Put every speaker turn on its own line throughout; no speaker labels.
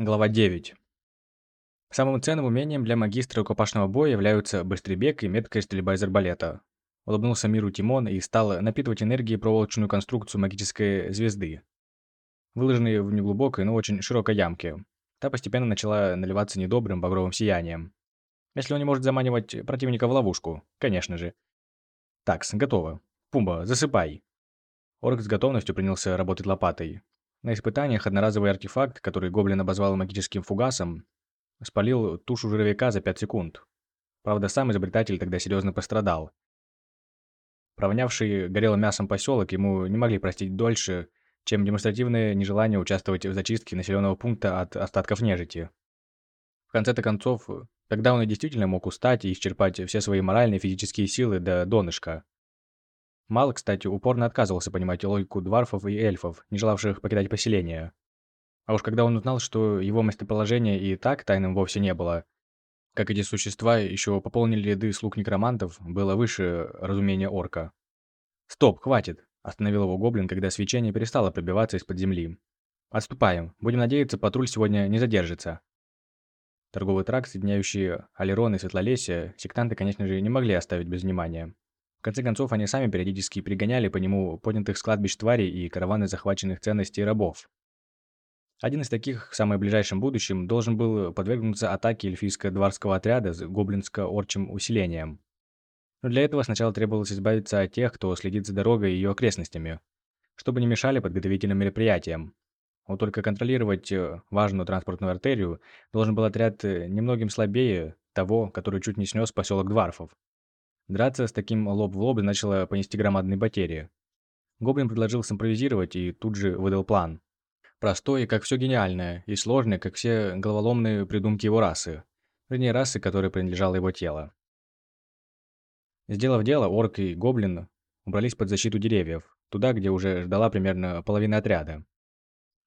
Глава 9. Самым ценным умением для магистра рукопашного боя являются быстрый бег и меткая стрельба из арбалета. Улыбнулся миру Тимон и стал напитывать энергией проволочную конструкцию магической звезды, выложенной в неглубокой, но очень широкой ямке. Та постепенно начала наливаться недобрым багровым сиянием. Если он не может заманивать противника в ловушку, конечно же. Такс, готово. Пумба, засыпай. Орк с готовностью принялся работать лопатой. На испытаниях одноразовый артефакт, который Гоблин обозвал магическим фугасом, спалил тушу жировика за 5 секунд. Правда, сам изобретатель тогда серьезно пострадал. Провонявший горелым мясом поселок ему не могли простить дольше, чем демонстративное нежелание участвовать в зачистке населенного пункта от остатков нежити. В конце-то концов, когда он и действительно мог устать и исчерпать все свои моральные и физические силы до донышка. Мал, кстати, упорно отказывался понимать логику дварфов и эльфов, не желавших покидать поселение. А уж когда он узнал, что его местоположение и так тайным вовсе не было, как эти существа еще пополнили ряды слуг некромантов, было выше разумения орка. «Стоп, хватит!» – остановил его гоблин, когда свечение перестало пробиваться из-под земли. «Отступаем. Будем надеяться, патруль сегодня не задержится». Торговый тракт, соединяющий Алерон и Светлолесье, сектанты, конечно же, не могли оставить без внимания. В конце концов, они сами периодически пригоняли по нему поднятых с кладбищ тварей и караваны захваченных ценностей рабов. Один из таких в самом ближайшем будущем должен был подвергнуться атаке эльфийско-дварского отряда с гоблинско-орчим усилением. Но для этого сначала требовалось избавиться от тех, кто следит за дорогой и ее окрестностями, чтобы не мешали подготовительным мероприятиям. Вот только контролировать э, важную транспортную артерию должен был отряд э, немногим слабее того, который чуть не снес поселок Дварфов. Драться с таким лоб в лоб начало понести громадные потери. Гоблин предложил симпровизировать и тут же выдал план. Простой, как все гениальное, и сложный, как все головоломные придумки его расы. Вернее, расы, которой принадлежало его тело. Сделав дело, орк и гоблин убрались под защиту деревьев, туда, где уже ждала примерно половина отряда.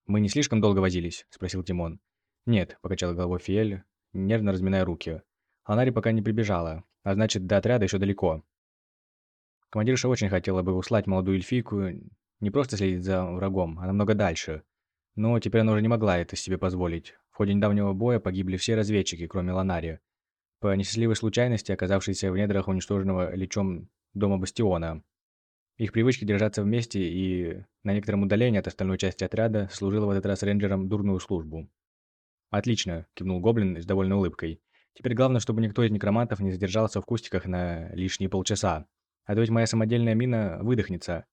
«Мы не слишком долго возились?» – спросил Тимон. «Нет», – покачал головой Фиэль, нервно разминая руки. Анари пока не прибежала, а значит, до отряда еще далеко. Командирша очень хотела бы услать молодую эльфийку не просто следить за врагом, а намного дальше. Но теперь она уже не могла это себе позволить. В ходе недавнего боя погибли все разведчики, кроме Ланари. По несчастливой случайности, оказавшиеся в недрах уничтоженного лечом дома Бастиона. Их привычки держаться вместе и на некотором удалении от остальной части отряда служила в этот раз рейнджерам дурную службу. «Отлично», – кивнул Гоблин с довольной улыбкой. Теперь главное, чтобы никто из некромантов не задержался в кустиках на лишние полчаса. А то ведь моя самодельная мина выдохнется.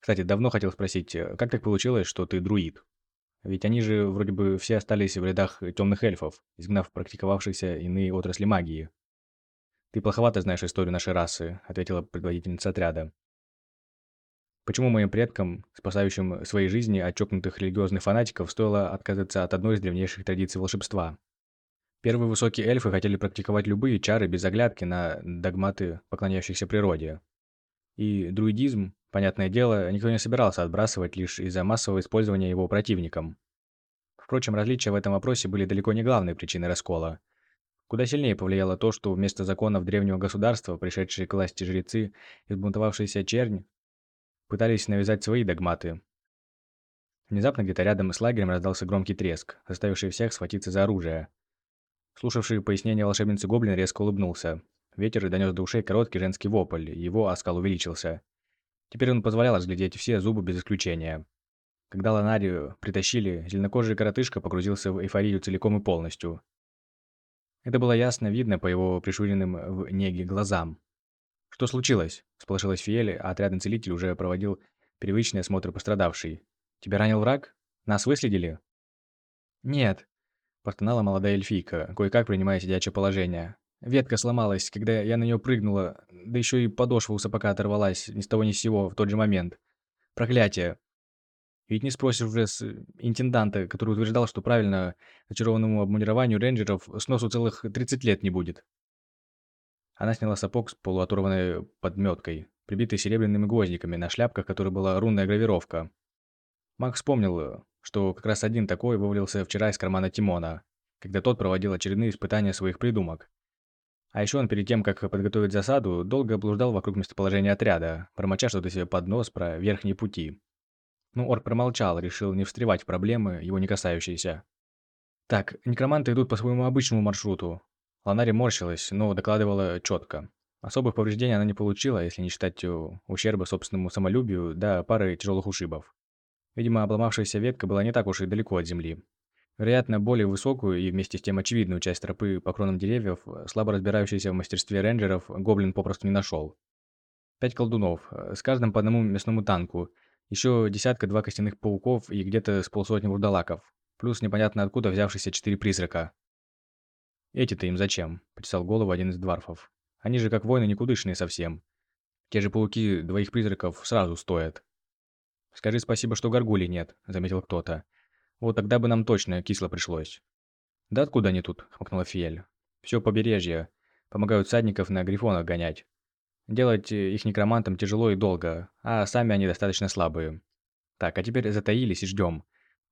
Кстати, давно хотел спросить, э, как так получилось, что ты друид? Ведь они же вроде бы все остались в рядах темных эльфов, изгнав практиковавшихся иные отрасли магии. «Ты плоховато знаешь историю нашей расы», — ответила предводительница отряда. Почему моим предкам, спасающим свои жизни от чокнутых религиозных фанатиков, стоило отказаться от одной из древнейших традиций волшебства? Первые высокие эльфы хотели практиковать любые чары без оглядки на догматы, поклоняющихся природе. И друидизм, понятное дело, никто не собирался отбрасывать лишь из-за массового использования его противником. Впрочем, различия в этом вопросе были далеко не главной причиной раскола. Куда сильнее повлияло то, что вместо законов древнего государства, пришедшие к власти жрецы и взбунтовавшаяся чернь, пытались навязать свои догматы. Внезапно где-то рядом с лагерем раздался громкий треск, заставивший всех схватиться за оружие. Слушавший пояснение волшебницы Гоблин резко улыбнулся. Ветер донес до ушей короткий женский вопль, его оскал увеличился. Теперь он позволял разглядеть все зубы без исключения. Когда Ланарию притащили, зеленокожий коротышка погрузился в эйфорию целиком и полностью. Это было ясно видно по его пришуренным в неге глазам. «Что случилось?» – сполошилась Фиэль, а отрядный целитель уже проводил привычный осмотр пострадавшей. «Тебя ранил враг? Нас выследили?» «Нет», Простонала молодая эльфийка, кое-как принимая сидячее положение. Ветка сломалась, когда я на нее прыгнула, да еще и подошва у сапога оторвалась ни с того ни с сего в тот же момент. Проклятие. Ведь не спросишь уже с интенданта, который утверждал, что правильно очарованному обмундированию рейнджеров сносу целых 30 лет не будет. Она сняла сапог с полуоторванной подметкой, прибитой серебряными гвоздиками, на шляпках которой была рунная гравировка. Маг вспомнил, что как раз один такой вывалился вчера из кармана Тимона, когда тот проводил очередные испытания своих придумок. А еще он перед тем, как подготовить засаду, долго блуждал вокруг местоположения отряда, промоча что-то себе под нос про верхние пути. Ну, орк промолчал, решил не встревать в проблемы, его не касающиеся. Так, некроманты идут по своему обычному маршруту. Ланари морщилась, но докладывала четко. Особых повреждений она не получила, если не считать ущерба собственному самолюбию, да пары тяжелых ушибов. Видимо, обломавшаяся ветка была не так уж и далеко от земли. Вероятно, более высокую и вместе с тем очевидную часть тропы по кронам деревьев, слабо разбирающийся в мастерстве рейнджеров, гоблин попросту не нашел. Пять колдунов, с каждым по одному мясному танку, еще десятка-два костяных пауков и где-то с полсотни вурдалаков, плюс непонятно откуда взявшиеся четыре призрака. «Эти-то им зачем?» – почесал голову один из дварфов. «Они же как воины никудышные совсем. Те же пауки двоих призраков сразу стоят». «Скажи спасибо, что горгулей нет», – заметил кто-то. «Вот тогда бы нам точно кисло пришлось». «Да откуда они тут?» – хмыкнула Фиель. «Все побережье. Помогают садников на грифонах гонять. Делать их некромантам тяжело и долго, а сами они достаточно слабые. Так, а теперь затаились и ждем.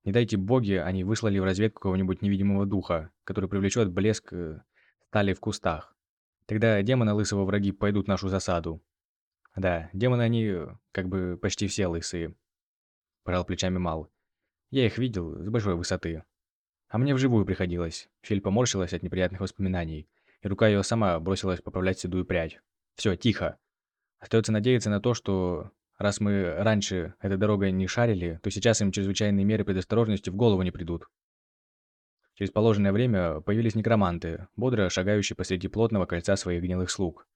Не дайте боги, они выслали в разведку кого-нибудь невидимого духа, который привлечет блеск э, стали в кустах. Тогда демоны лысого враги пойдут в нашу засаду. Да, демоны они, э, как бы, почти все лысые. Пожал плечами Мал. Я их видел с большой высоты. А мне вживую приходилось. Филь поморщилась от неприятных воспоминаний, и рука ее сама бросилась поправлять седую прядь. Все, тихо. Остается надеяться на то, что Раз мы раньше этой дорогой не шарили, то сейчас им чрезвычайные меры предосторожности в голову не придут. Через положенное время появились некроманты, бодро шагающие посреди плотного кольца своих гнилых слуг.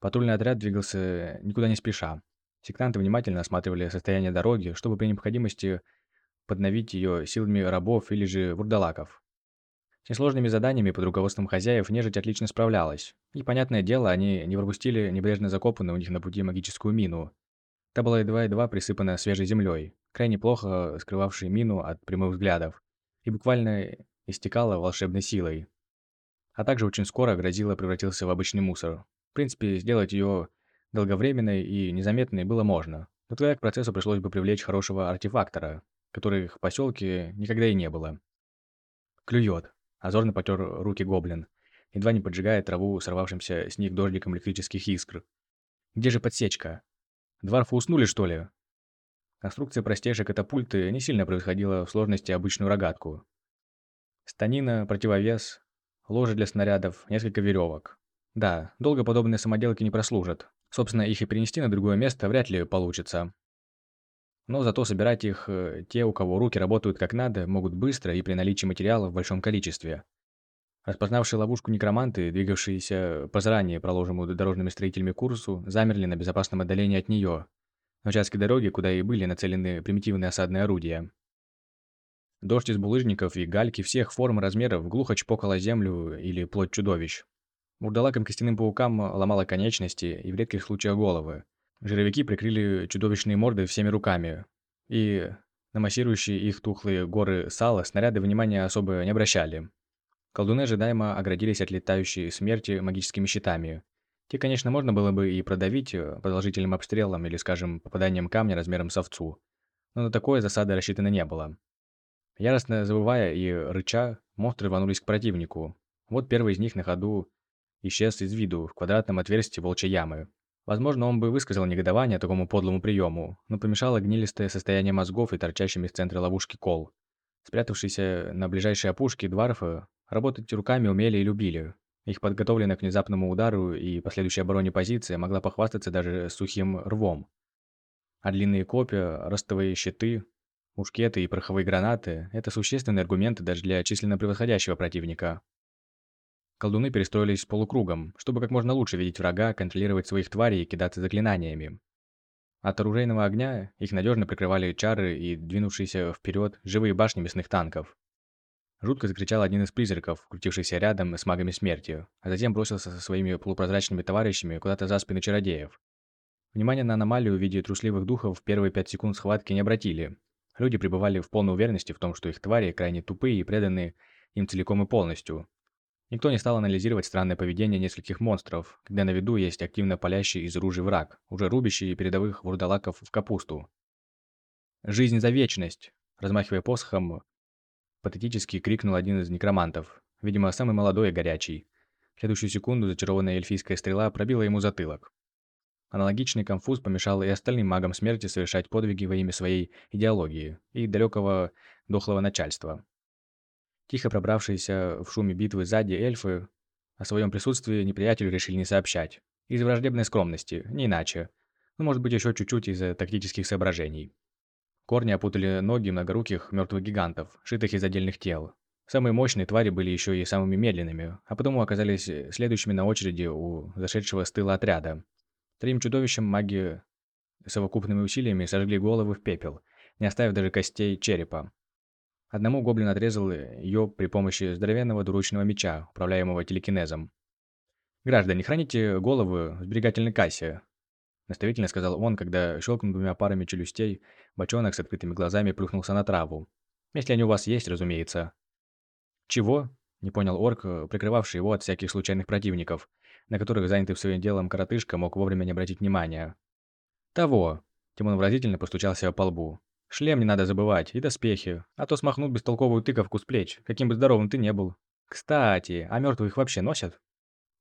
Патрульный отряд двигался никуда не спеша. Сектанты внимательно осматривали состояние дороги, чтобы при необходимости подновить ее силами рабов или же вурдалаков. С несложными заданиями под руководством хозяев нежить отлично справлялась. И, понятное дело, они не пропустили небрежно закопанную у них на пути магическую мину, Та была едва-едва присыпана свежей землей, крайне плохо скрывавшей мину от прямых взглядов, и буквально истекала волшебной силой. А также очень скоро грозила превратиться в обычный мусор. В принципе, сделать ее долговременной и незаметной было можно, но тогда к процессу пришлось бы привлечь хорошего артефактора, которых в поселке никогда и не было. Клюет. Озорно потер руки гоблин, едва не поджигая траву сорвавшимся с них дождиком электрических искр. Где же подсечка? Дварфы уснули, что ли? Конструкция простейшей катапульты не сильно превосходила в сложности обычную рогатку. Станина, противовес, ложе для снарядов, несколько веревок. Да, долго подобные самоделки не прослужат. Собственно, их и перенести на другое место вряд ли получится. Но зато собирать их э, те, у кого руки работают как надо, могут быстро и при наличии материала в большом количестве. Распознавшие ловушку некроманты, двигавшиеся по заранее проложенному дорожными строителями курсу, замерли на безопасном отдалении от нее, на участке дороги, куда и были нацелены примитивные осадные орудия. Дождь из булыжников и гальки всех форм и размеров глухо чпокала землю или плоть чудовищ. Бурдалакам костяным паукам ломала конечности и в редких случаях головы. Жировики прикрыли чудовищные морды всеми руками, и на массирующие их тухлые горы сала снаряды внимания особо не обращали. Колдуны ожидаемо оградились от летающей смерти магическими щитами. Те, конечно, можно было бы и продавить э, продолжительным обстрелом или, скажем, попаданием камня размером с овцу. Но на такое засады рассчитано не было. Яростно завывая и рыча, монстры рванулись к противнику. Вот первый из них на ходу исчез из виду в квадратном отверстии волчьей ямы. Возможно, он бы высказал негодование такому подлому приему, но помешало гнилистое состояние мозгов и торчащими из центра ловушки кол. Спрятавшиеся на ближайшей опушке дварфы Работать руками умели и любили. Их подготовленная к внезапному удару и последующей обороне позиция могла похвастаться даже сухим рвом. А длинные копья, ростовые щиты, мушкеты и пороховые гранаты – это существенные аргументы даже для численно превосходящего противника. Колдуны перестроились полукругом, чтобы как можно лучше видеть врага, контролировать своих тварей и кидаться заклинаниями. От оружейного огня их надежно прикрывали чары и двинувшиеся вперед живые башни мясных танков. Жутко закричал один из призраков, крутившийся рядом с магами смерти, а затем бросился со своими полупрозрачными товарищами куда-то за спины чародеев. Внимание на аномалию в виде трусливых духов в первые пять секунд схватки не обратили. Люди пребывали в полной уверенности в том, что их твари крайне тупые и преданы им целиком и полностью. Никто не стал анализировать странное поведение нескольких монстров, когда на виду есть активно палящий из ружей враг, уже рубящий передовых вурдалаков в капусту. «Жизнь за вечность!» Размахивая посохом, Патетически крикнул один из некромантов, видимо, самый молодой и горячий. В следующую секунду зачарованная эльфийская стрела пробила ему затылок. Аналогичный конфуз помешал и остальным магам смерти совершать подвиги во имя своей идеологии и далекого дохлого начальства. Тихо пробравшиеся в шуме битвы сзади эльфы о своем присутствии неприятелю решили не сообщать. Из враждебной скромности, не иначе. Ну, может быть, еще чуть-чуть из-за тактических соображений. Корни опутали ноги многоруких мертвых гигантов, шитых из отдельных тел. Самые мощные твари были еще и самыми медленными, а потому оказались следующими на очереди у зашедшего с тыла отряда. Трим чудовищам маги совокупными усилиями сожгли головы в пепел, не оставив даже костей черепа. Одному гоблин отрезал ее при помощи здоровенного двуручного меча, управляемого телекинезом. «Граждане, храните головы в сберегательной кассе», – наставительно сказал он, когда, щелкнув двумя парами челюстей, бочонок с открытыми глазами плюхнулся на траву. «Если они у вас есть, разумеется». «Чего?» – не понял орк, прикрывавший его от всяких случайных противников, на которых занятый своим делом коротышка мог вовремя не обратить внимания. «Того!» – Тимон выразительно постучал себя по лбу. Шлем не надо забывать, и доспехи, а то смахнут бестолковую тыковку с плеч, каким бы здоровым ты не был. Кстати, а мертвых вообще носят?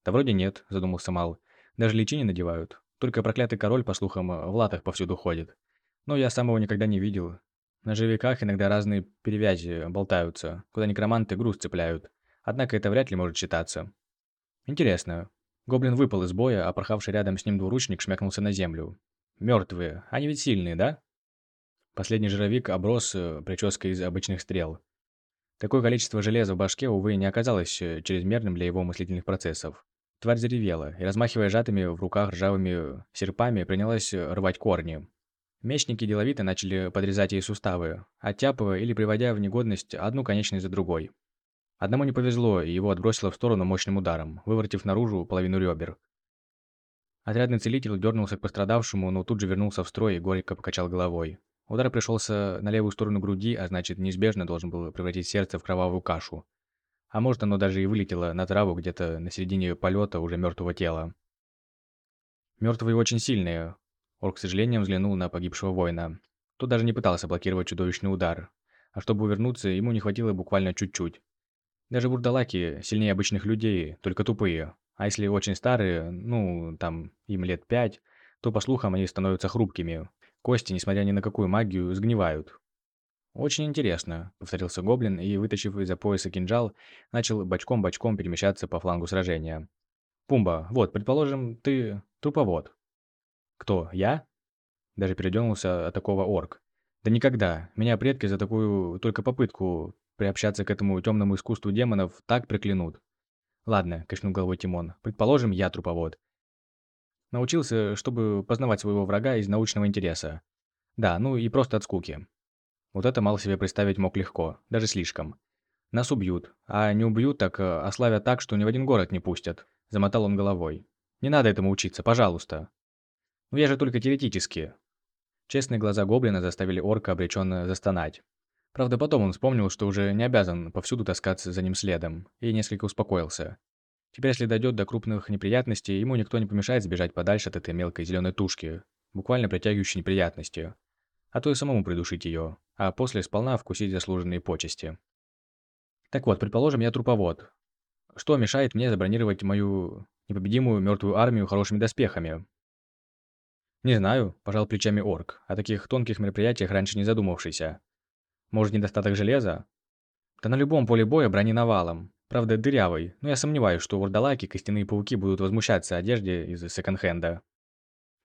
Да вроде нет, задумался Мал. Даже личи не надевают. Только проклятый король, по слухам, в латах повсюду ходит. Но я самого никогда не видел. На живиках иногда разные перевязи болтаются, куда некроманты груз цепляют. Однако это вряд ли может считаться. Интересно. Гоблин выпал из боя, а порхавший рядом с ним двуручник шмякнулся на землю. Мертвые. Они ведь сильные, да? Последний жировик оброс э, прической из обычных стрел. Такое количество железа в башке, увы, не оказалось э, чрезмерным для его мыслительных процессов. Тварь заревела и, размахивая сжатыми в руках ржавыми серпами, принялась э, рвать корни. Мечники деловито начали подрезать ей суставы, оттяпывая или приводя в негодность одну конечность за другой. Одному не повезло, и его отбросило в сторону мощным ударом, выворотив наружу половину ребер. Отрядный целитель дернулся к пострадавшему, но тут же вернулся в строй и горько покачал головой. Удар пришелся на левую сторону груди, а значит, неизбежно должен был превратить сердце в кровавую кашу. А может, оно даже и вылетело на траву где-то на середине полета уже мертвого тела. Мертвые очень сильные. Орк с сожалением взглянул на погибшего воина. Тот даже не пытался блокировать чудовищный удар. А чтобы увернуться, ему не хватило буквально чуть-чуть. Даже бурдалаки сильнее обычных людей, только тупые. А если очень старые, ну, там, им лет пять, то, по слухам, они становятся хрупкими, Кости, несмотря ни на какую магию, сгнивают. «Очень интересно», — повторился гоблин и, вытащив из-за пояса кинжал, начал бочком-бочком перемещаться по флангу сражения. «Пумба, вот, предположим, ты труповод». «Кто, я?» Даже передернулся от такого орк. «Да никогда. Меня предки за такую только попытку приобщаться к этому темному искусству демонов так проклянут». «Ладно», — качнул головой Тимон, — «предположим, я труповод. Научился, чтобы познавать своего врага из научного интереса. Да, ну и просто от скуки. Вот это мало себе представить мог легко, даже слишком. Нас убьют, а не убьют, так э, ославят так, что ни в один город не пустят. Замотал он головой. Не надо этому учиться, пожалуйста. Ну я же только теоретически. Честные глаза гоблина заставили орка обреченно застонать. Правда, потом он вспомнил, что уже не обязан повсюду таскаться за ним следом, и несколько успокоился. Теперь, если дойдет до крупных неприятностей, ему никто не помешает сбежать подальше от этой мелкой зеленой тушки, буквально притягивающей неприятности. А то и самому придушить ее, а после сполна вкусить заслуженные почести. Так вот, предположим, я труповод. Что мешает мне забронировать мою непобедимую мертвую армию хорошими доспехами? Не знаю, пожал плечами орк, о таких тонких мероприятиях раньше не задумавшийся. Может, недостаток железа? Да на любом поле боя брони навалом. Правда, дырявый, но я сомневаюсь, что вурдалаки, костяные пауки будут возмущаться одежде из секонд-хенда.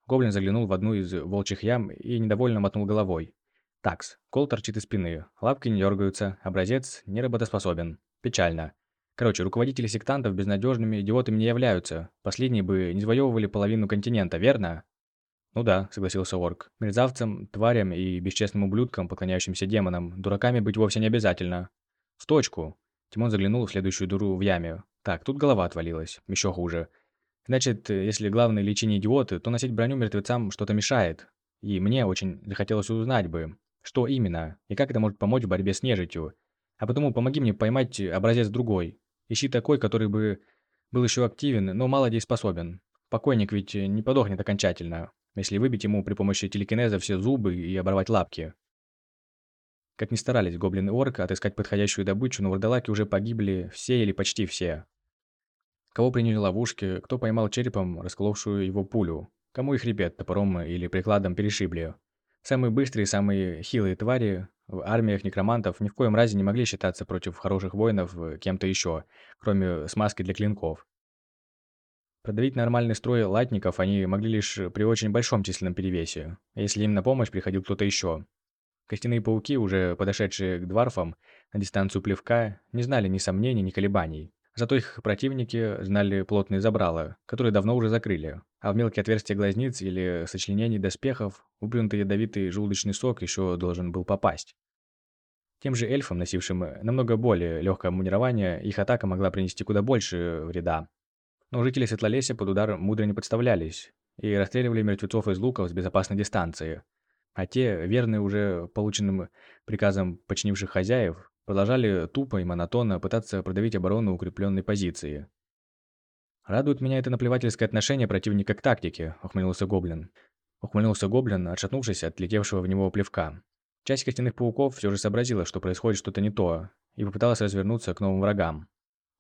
Гоблин заглянул в одну из волчьих ям и недовольно мотнул головой. Такс, кол торчит из спины, лапки не дергаются, образец не работоспособен. Печально. Короче, руководители сектантов безнадежными идиотами не являются. Последние бы не завоевывали половину континента, верно? Ну да, согласился Орк. Мерзавцам, тварям и бесчестным ублюдкам, поклоняющимся демонам, дураками быть вовсе не обязательно. В точку. Тимон заглянул в следующую дыру в яме. Так, тут голова отвалилась. Еще хуже. Значит, если главные лечение идиоты, то носить броню мертвецам что-то мешает. И мне очень захотелось узнать бы, что именно, и как это может помочь в борьбе с нежитью. А потому помоги мне поймать образец другой. Ищи такой, который бы был еще активен, но мало дееспособен. Покойник ведь не подохнет окончательно, если выбить ему при помощи телекинеза все зубы и оборвать лапки. Как ни старались гоблин и орк отыскать подходящую добычу, но вурдалаки уже погибли все или почти все. Кого приняли ловушки, кто поймал черепом расколовшую его пулю, кому и хребет топором или прикладом перешибли. Самые быстрые, самые хилые твари в армиях некромантов ни в коем разе не могли считаться против хороших воинов кем-то еще, кроме смазки для клинков. Продавить нормальный строй латников они могли лишь при очень большом численном перевесе, если им на помощь приходил кто-то еще. Костяные пауки, уже подошедшие к дварфам на дистанцию плевка, не знали ни сомнений, ни колебаний. Зато их противники знали плотные забрала, которые давно уже закрыли, а в мелкие отверстия глазниц или сочленений доспехов выплюнутый ядовитый желудочный сок еще должен был попасть. Тем же эльфам, носившим намного более легкое мунирование, их атака могла принести куда больше вреда. Но жители Светлолесья под удар мудро не подставлялись и расстреливали мертвецов из луков с безопасной дистанции. А те, верные уже полученным приказам починивших хозяев, продолжали тупо и монотонно пытаться продавить оборону укрепленной позиции. «Радует меня это наплевательское отношение противника к тактике», — ухмыльнулся Гоблин. Ухмыльнулся Гоблин, отшатнувшись от летевшего в него плевка. Часть костяных пауков все же сообразила, что происходит что-то не то, и попыталась развернуться к новым врагам.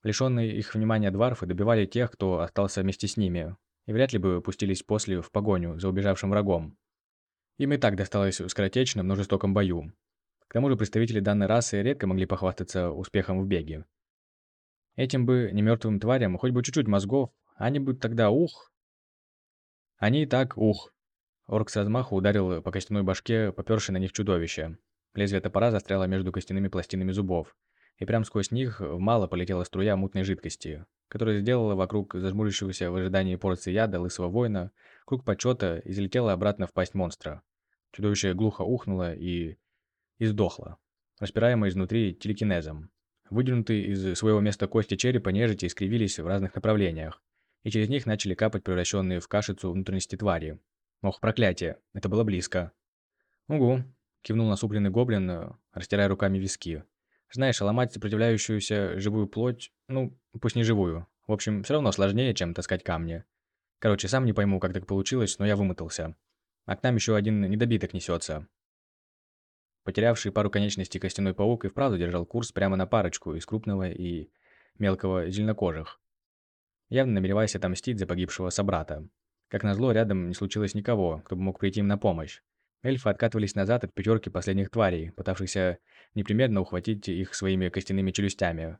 Лишенные их внимания дварфы добивали тех, кто остался вместе с ними, и вряд ли бы пустились после в погоню за убежавшим врагом. Им и так досталось в скоротечном, но жестоком бою. К тому же представители данной расы редко могли похвастаться успехом в беге. Этим бы немертвым тварям хоть бы чуть-чуть мозгов, они бы тогда ух. Они и так ух. Орк с размаху ударил по костяной башке, попёршей на них чудовище. Лезвие топора застряло между костяными пластинами зубов, и прямо сквозь них в мало полетела струя мутной жидкости, которая сделала вокруг зажмурившегося в ожидании порции яда лысого воина круг почета и залетела обратно в пасть монстра. Чудовище глухо ухнуло и и сдохла, распираемая изнутри телекинезом. Выдвинутые из своего места кости черепа нежити искривились в разных направлениях, и через них начали капать превращенные в кашицу внутренности твари. Ох, проклятие, это было близко. «Угу», — кивнул насупленный гоблин, растирая руками виски. «Знаешь, ломать сопротивляющуюся живую плоть, ну, пусть не живую. В общем, все равно сложнее, чем таскать камни. Короче, сам не пойму, как так получилось, но я вымотался. А к нам еще один недобиток несется. Потерявший пару конечностей костяной паук и вправду держал курс прямо на парочку из крупного и мелкого зеленокожих, явно намереваясь отомстить за погибшего собрата. Как назло, рядом не случилось никого, кто бы мог прийти им на помощь. Эльфы откатывались назад от пятерки последних тварей, пытавшихся непременно ухватить их своими костяными челюстями.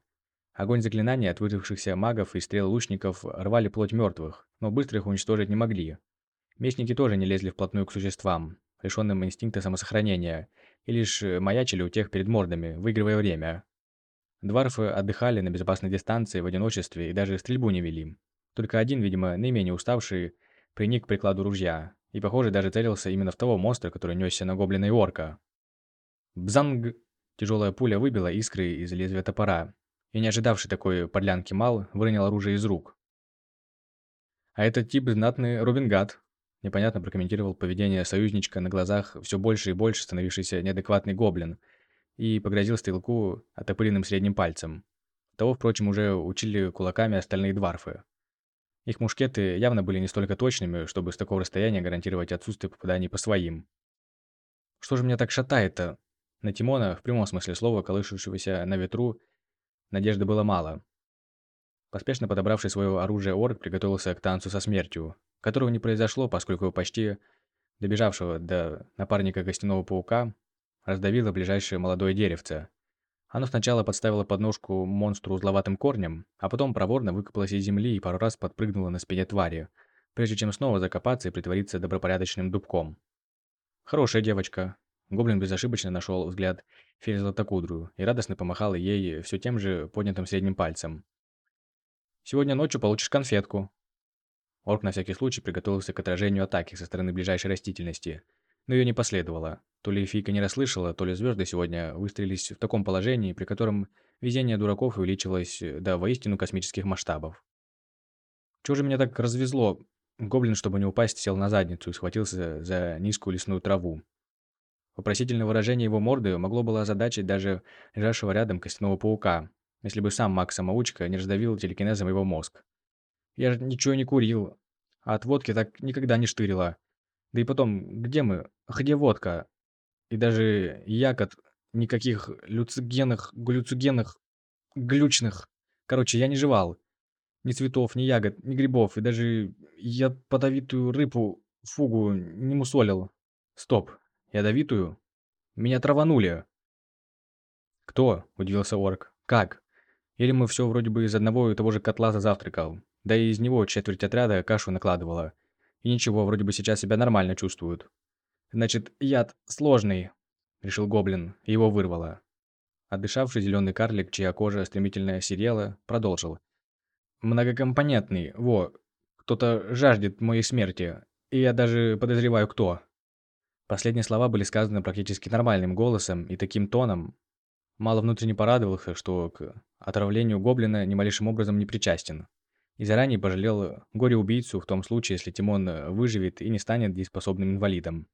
Огонь заклинаний от выжившихся магов и стрел лучников рвали плоть мертвых, но быстро их уничтожить не могли. Местники тоже не лезли вплотную к существам, лишенным инстинкта самосохранения, и лишь э, маячили у тех перед мордами, выигрывая время. Дварфы отдыхали на безопасной дистанции в одиночестве и даже стрельбу не вели. Только один, видимо, наименее уставший, приник к прикладу ружья и, похоже, даже целился именно в того монстра, который несся на гоблина и орка. Бзанг! Тяжелая пуля выбила искры из лезвия топора, и не ожидавший такой подлянки Мал выронил оружие из рук. А этот тип знатный Робингад, Непонятно прокомментировал поведение союзничка на глазах все больше и больше становившийся неадекватный гоблин и погрозил стрелку отопыренным средним пальцем. Того, впрочем, уже учили кулаками остальные дварфы. Их мушкеты явно были не столько точными, чтобы с такого расстояния гарантировать отсутствие попаданий по своим. Что же меня так шатает-то? На Тимона, в прямом смысле слова, колышущегося на ветру, надежды было мало. Поспешно подобравший свое оружие орк приготовился к танцу со смертью, которого не произошло, поскольку почти добежавшего до напарника костяного паука раздавило ближайшее молодое деревце. Оно сначала подставило подножку монстру узловатым корнем, а потом проворно выкопалось из земли и пару раз подпрыгнуло на спине твари, прежде чем снова закопаться и притвориться добропорядочным дубком. Хорошая девочка. Гоблин безошибочно нашел взгляд Феи Златокудрую и радостно помахал ей все тем же поднятым средним пальцем. «Сегодня ночью получишь конфетку», Орк на всякий случай приготовился к отражению атаки со стороны ближайшей растительности, но ее не последовало. То ли Фика не расслышала, то ли звезды сегодня выстрелились в таком положении, при котором везение дураков увеличилось до воистину космических масштабов. Чего же меня так развезло? Гоблин, чтобы не упасть, сел на задницу и схватился за низкую лесную траву. Вопросительное выражение его морды могло было озадачить даже лежавшего рядом костяного паука, если бы сам маг-самоучка не раздавил телекинезом его мозг. Я же ничего не курил. А от водки так никогда не штырила. Да и потом, где мы? Где водка? И даже ягод никаких люцигенных, глюцигенных, глючных. Короче, я не жевал. Ни цветов, ни ягод, ни грибов. И даже ядовитую рыбу, фугу, не мусолил. Стоп. Ядовитую? Меня траванули. «Кто?» – удивился орк. «Как? Или мы все вроде бы из одного и того же котла завтракал? Да и из него четверть отряда кашу накладывала. И ничего, вроде бы сейчас себя нормально чувствуют». «Значит, яд сложный», – решил гоблин, и его вырвало. Отдышавший зеленый карлик, чья кожа стремительно серела, продолжил. «Многокомпонентный, во, кто-то жаждет моей смерти, и я даже подозреваю, кто». Последние слова были сказаны практически нормальным голосом и таким тоном. Мало внутренне порадовался, что к отравлению гоблина ни малейшим образом не причастен. И заранее пожалел горе-убийцу в том случае, если Тимон выживет и не станет дееспособным инвалидом.